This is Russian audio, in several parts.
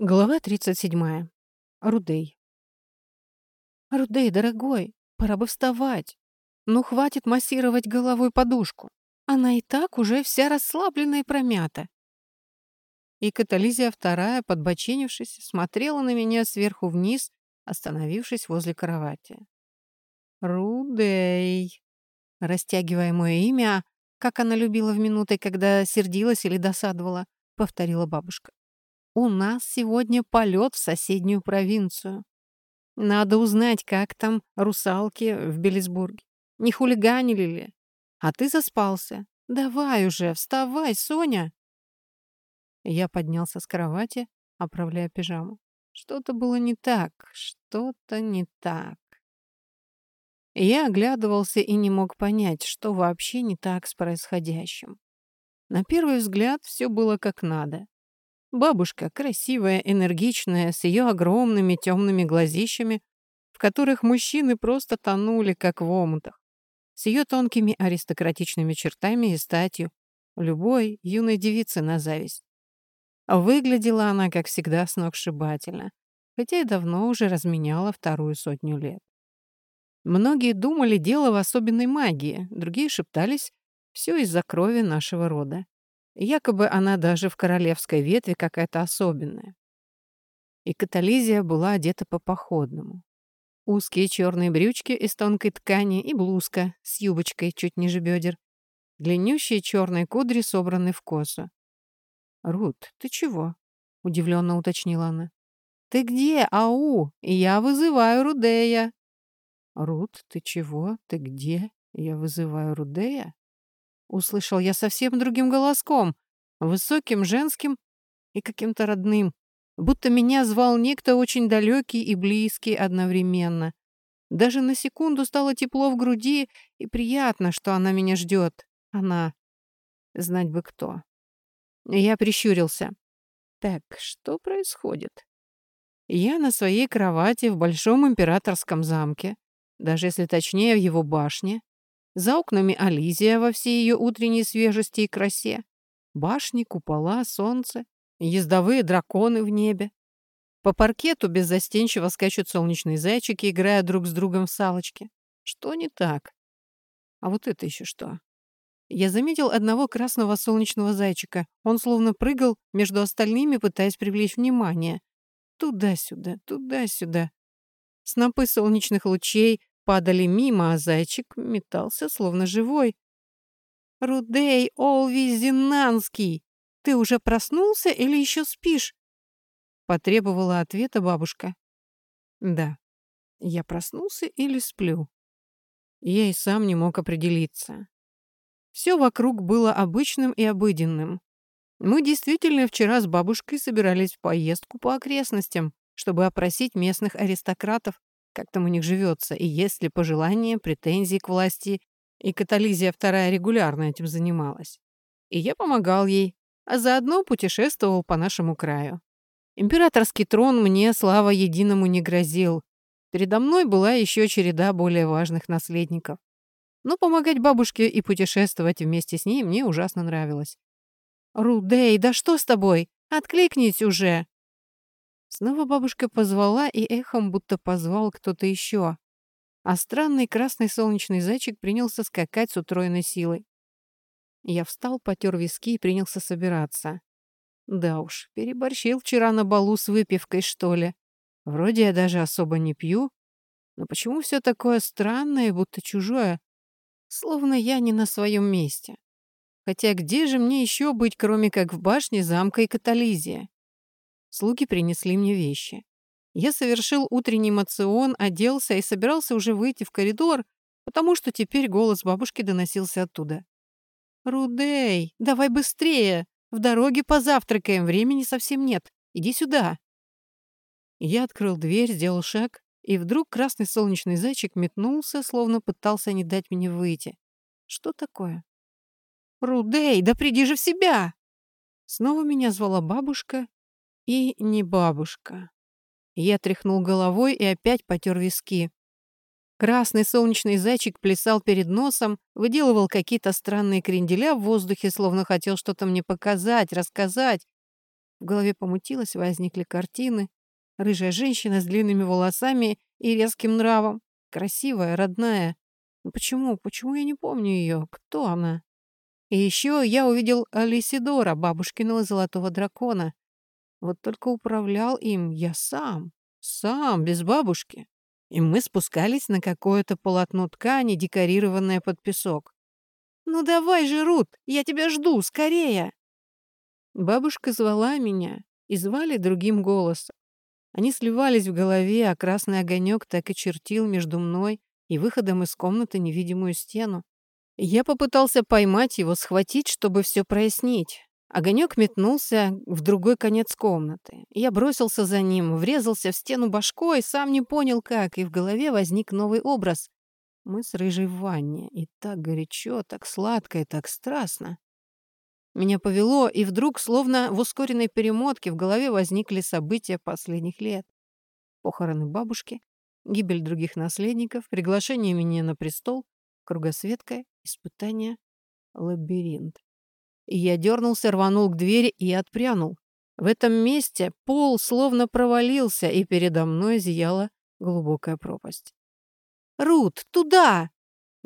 Глава 37. Рудей. «Рудей, дорогой, пора бы вставать. Ну, хватит массировать головой подушку. Она и так уже вся расслаблена и промята». И Катализия вторая, подбоченившись, смотрела на меня сверху вниз, остановившись возле кровати. «Рудей», растягивая мое имя, как она любила в минуты, когда сердилась или досадовала, повторила бабушка. У нас сегодня полет в соседнюю провинцию. Надо узнать, как там русалки в Белисбурге. Не хулиганили ли? А ты заспался. Давай уже, вставай, Соня. Я поднялся с кровати, оправляя пижаму. Что-то было не так, что-то не так. Я оглядывался и не мог понять, что вообще не так с происходящим. На первый взгляд все было как надо. Бабушка, красивая, энергичная, с ее огромными темными глазищами, в которых мужчины просто тонули, как в омутах, с ее тонкими аристократичными чертами и статью, любой юной девицы на зависть. Выглядела она, как всегда, сногсшибательно, хотя и давно уже разменяла вторую сотню лет. Многие думали дело в особенной магии, другие шептались, все из-за крови нашего рода. Якобы она даже в королевской ветви какая-то особенная. И Катализия была одета по-походному. Узкие черные брючки из тонкой ткани и блузка с юбочкой чуть ниже бедер. Длиннющие черные кудри собраны в косу. «Рут, ты чего?» — удивленно уточнила она. «Ты где, ау? Я вызываю Рудея!» «Рут, ты чего? Ты где? Я вызываю Рудея?» Услышал я совсем другим голоском, высоким, женским и каким-то родным, будто меня звал некто очень далекий и близкий одновременно. Даже на секунду стало тепло в груди, и приятно, что она меня ждет. Она. Знать бы кто. Я прищурился. Так, что происходит? Я на своей кровати в Большом Императорском замке, даже если точнее, в его башне, за окнами Ализия во всей ее утренней свежести и красе. Башни, купола, солнце, ездовые драконы в небе. По паркету беззастенчиво скачут солнечные зайчики, играя друг с другом в салочки. Что не так? А вот это еще что? Я заметил одного красного солнечного зайчика. Он словно прыгал между остальными, пытаясь привлечь внимание. Туда-сюда, туда-сюда. Снопы солнечных лучей падали мимо, а зайчик метался, словно живой. «Рудей Олвизинанский, ты уже проснулся или еще спишь?» Потребовала ответа бабушка. «Да, я проснулся или сплю?» Я и сам не мог определиться. Все вокруг было обычным и обыденным. Мы действительно вчера с бабушкой собирались в поездку по окрестностям, чтобы опросить местных аристократов как там у них живется, и есть ли пожелания, претензии к власти. И Катализия вторая регулярно этим занималась. И я помогал ей, а заодно путешествовал по нашему краю. Императорский трон мне, слава единому, не грозил. Передо мной была еще череда более важных наследников. Но помогать бабушке и путешествовать вместе с ней мне ужасно нравилось. «Рудей, да что с тобой? Откликнись уже!» Снова бабушка позвала, и эхом будто позвал кто-то еще. А странный красный солнечный зайчик принялся скакать с утроенной силой. Я встал, потер виски и принялся собираться. Да уж, переборщил вчера на балу с выпивкой, что ли. Вроде я даже особо не пью. Но почему все такое странное, будто чужое? Словно я не на своем месте. Хотя где же мне еще быть, кроме как в башне замка и катализия? Слуги принесли мне вещи. Я совершил утренний мацион, оделся и собирался уже выйти в коридор, потому что теперь голос бабушки доносился оттуда. «Рудей, давай быстрее! В дороге позавтракаем, времени совсем нет. Иди сюда!» Я открыл дверь, сделал шаг, и вдруг красный солнечный зайчик метнулся, словно пытался не дать мне выйти. Что такое? «Рудей, да приди же в себя!» Снова меня звала бабушка, и не бабушка. Я тряхнул головой и опять потер виски. Красный солнечный зайчик плясал перед носом, выделывал какие-то странные кренделя в воздухе, словно хотел что-то мне показать, рассказать. В голове помутилось, возникли картины. Рыжая женщина с длинными волосами и резким нравом. Красивая, родная. Но почему? Почему я не помню ее? Кто она? И еще я увидел Алисидора, бабушкиного золотого дракона. Вот только управлял им я сам. Сам, без бабушки. И мы спускались на какое-то полотно ткани, декорированное под песок. «Ну давай же, Рут, я тебя жду, скорее!» Бабушка звала меня и звали другим голосом. Они сливались в голове, а красный огонек так и чертил между мной и выходом из комнаты невидимую стену. Я попытался поймать его, схватить, чтобы все прояснить. Огонек метнулся в другой конец комнаты. Я бросился за ним, врезался в стену башкой, сам не понял как, и в голове возник новый образ. Мы с Рыжей в ванне. И так горячо, так сладко и так страстно. Меня повело, и вдруг, словно в ускоренной перемотке, в голове возникли события последних лет. Похороны бабушки, гибель других наследников, приглашение меня на престол, кругосветка, испытание, лабиринт. Я дернулся, рванул к двери и отпрянул. В этом месте пол словно провалился, и передо мной зияла глубокая пропасть. «Рут, туда!»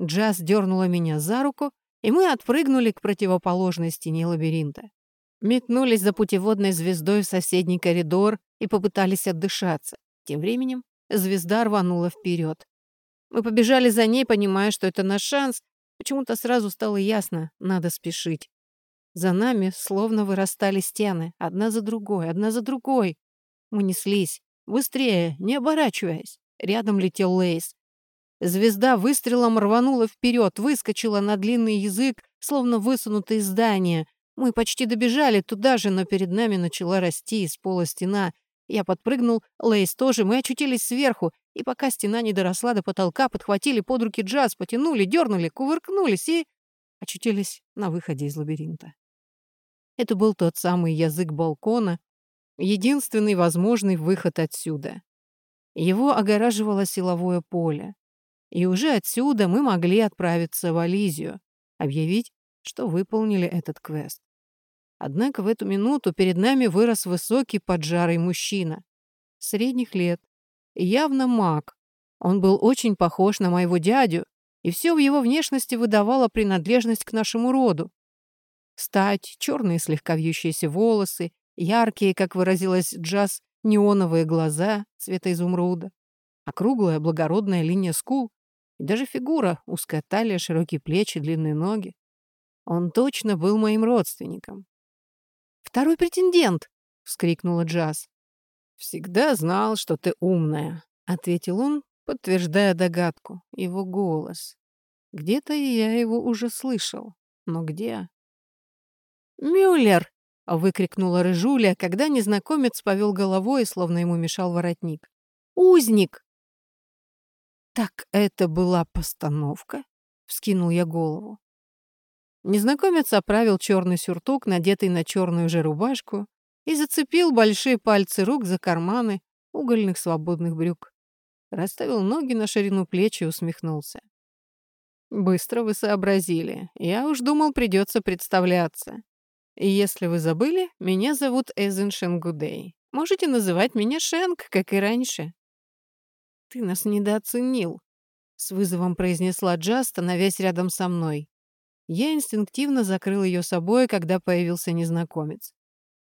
Джаз дернула меня за руку, и мы отпрыгнули к противоположной стене лабиринта. Метнулись за путеводной звездой в соседний коридор и попытались отдышаться. Тем временем звезда рванула вперед. Мы побежали за ней, понимая, что это наш шанс. Почему-то сразу стало ясно, надо спешить. За нами словно вырастали стены, одна за другой, одна за другой. Мы неслись. Быстрее, не оборачиваясь. Рядом летел Лейс. Звезда выстрелом рванула вперед, выскочила на длинный язык, словно высунутый из здания. Мы почти добежали туда же, но перед нами начала расти из пола стена. Я подпрыгнул, Лейс тоже, мы очутились сверху, и пока стена не доросла до потолка, подхватили под руки Джаз, потянули, дернули, кувыркнулись и очутились на выходе из лабиринта. Это был тот самый язык балкона, единственный возможный выход отсюда. Его огораживало силовое поле. И уже отсюда мы могли отправиться в Ализию, объявить, что выполнили этот квест. Однако в эту минуту перед нами вырос высокий поджарый мужчина. Средних лет. Явно маг. Он был очень похож на моего дядю, и все в его внешности выдавало принадлежность к нашему роду. Стать, черные слегка вьющиеся волосы, яркие, как выразилась Джаз, неоновые глаза цвета изумруда, округлая благородная линия скул и даже фигура, узкая талия, широкие плечи, длинные ноги. Он точно был моим родственником. «Второй претендент!» — вскрикнула Джаз. «Всегда знал, что ты умная», — ответил он, подтверждая догадку. Его голос. Где-то я его уже слышал. Но где? «Мюллер!» — выкрикнула Рыжуля, когда незнакомец повел головой, словно ему мешал воротник. «Узник!» «Так это была постановка?» — вскинул я голову. Незнакомец оправил черный сюртук, надетый на черную же рубашку, и зацепил большие пальцы рук за карманы угольных свободных брюк. Расставил ноги на ширину плеч и усмехнулся. «Быстро вы сообразили. Я уж думал, придется представляться. Если вы забыли, меня зовут Эзен Шенгудей. Можете называть меня Шенк, как и раньше. «Ты нас недооценил», — с вызовом произнесла Джаз, становясь рядом со мной. Я инстинктивно закрыл ее собой, когда появился незнакомец.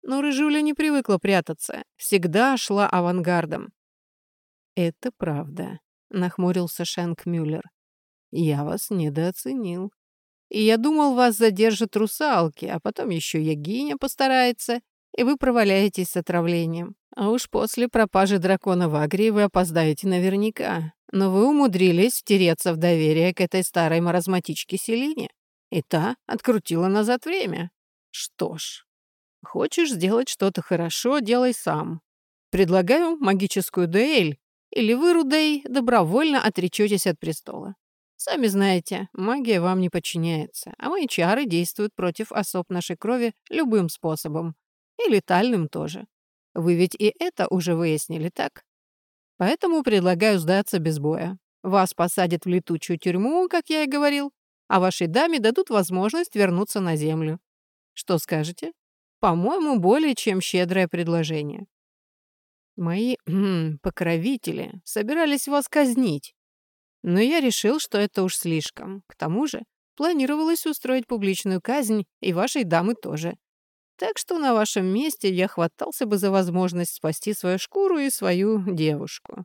Но Рыжуля не привыкла прятаться, всегда шла авангардом. «Это правда», — нахмурился Шенк Мюллер. «Я вас недооценил. И я думал, вас задержат русалки, а потом еще Ягиня постарается, и вы проваляетесь с отравлением. А уж после пропажи дракона в Агрии вы опоздаете наверняка. Но вы умудрились втереться в доверие к этой старой маразматичке Селине. И та открутила назад время. Что ж, хочешь сделать что-то хорошо, делай сам. Предлагаю магическую дуэль, или вы, Рудей, добровольно отречетесь от престола. Сами знаете, магия вам не подчиняется, а мои чары действуют против особ нашей крови любым способом. И летальным тоже. Вы ведь и это уже выяснили, так? Поэтому предлагаю сдаться без боя. Вас посадят в летучую тюрьму, как я и говорил, а вашей даме дадут возможность вернуться на землю. Что скажете? По-моему, более чем щедрое предложение. Мои покровители собирались вас казнить. Но я решил, что это уж слишком. К тому же планировалось устроить публичную казнь и вашей дамы тоже. Так что на вашем месте я хватался бы за возможность спасти свою шкуру и свою девушку.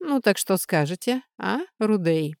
Ну так что скажете, а, Рудей?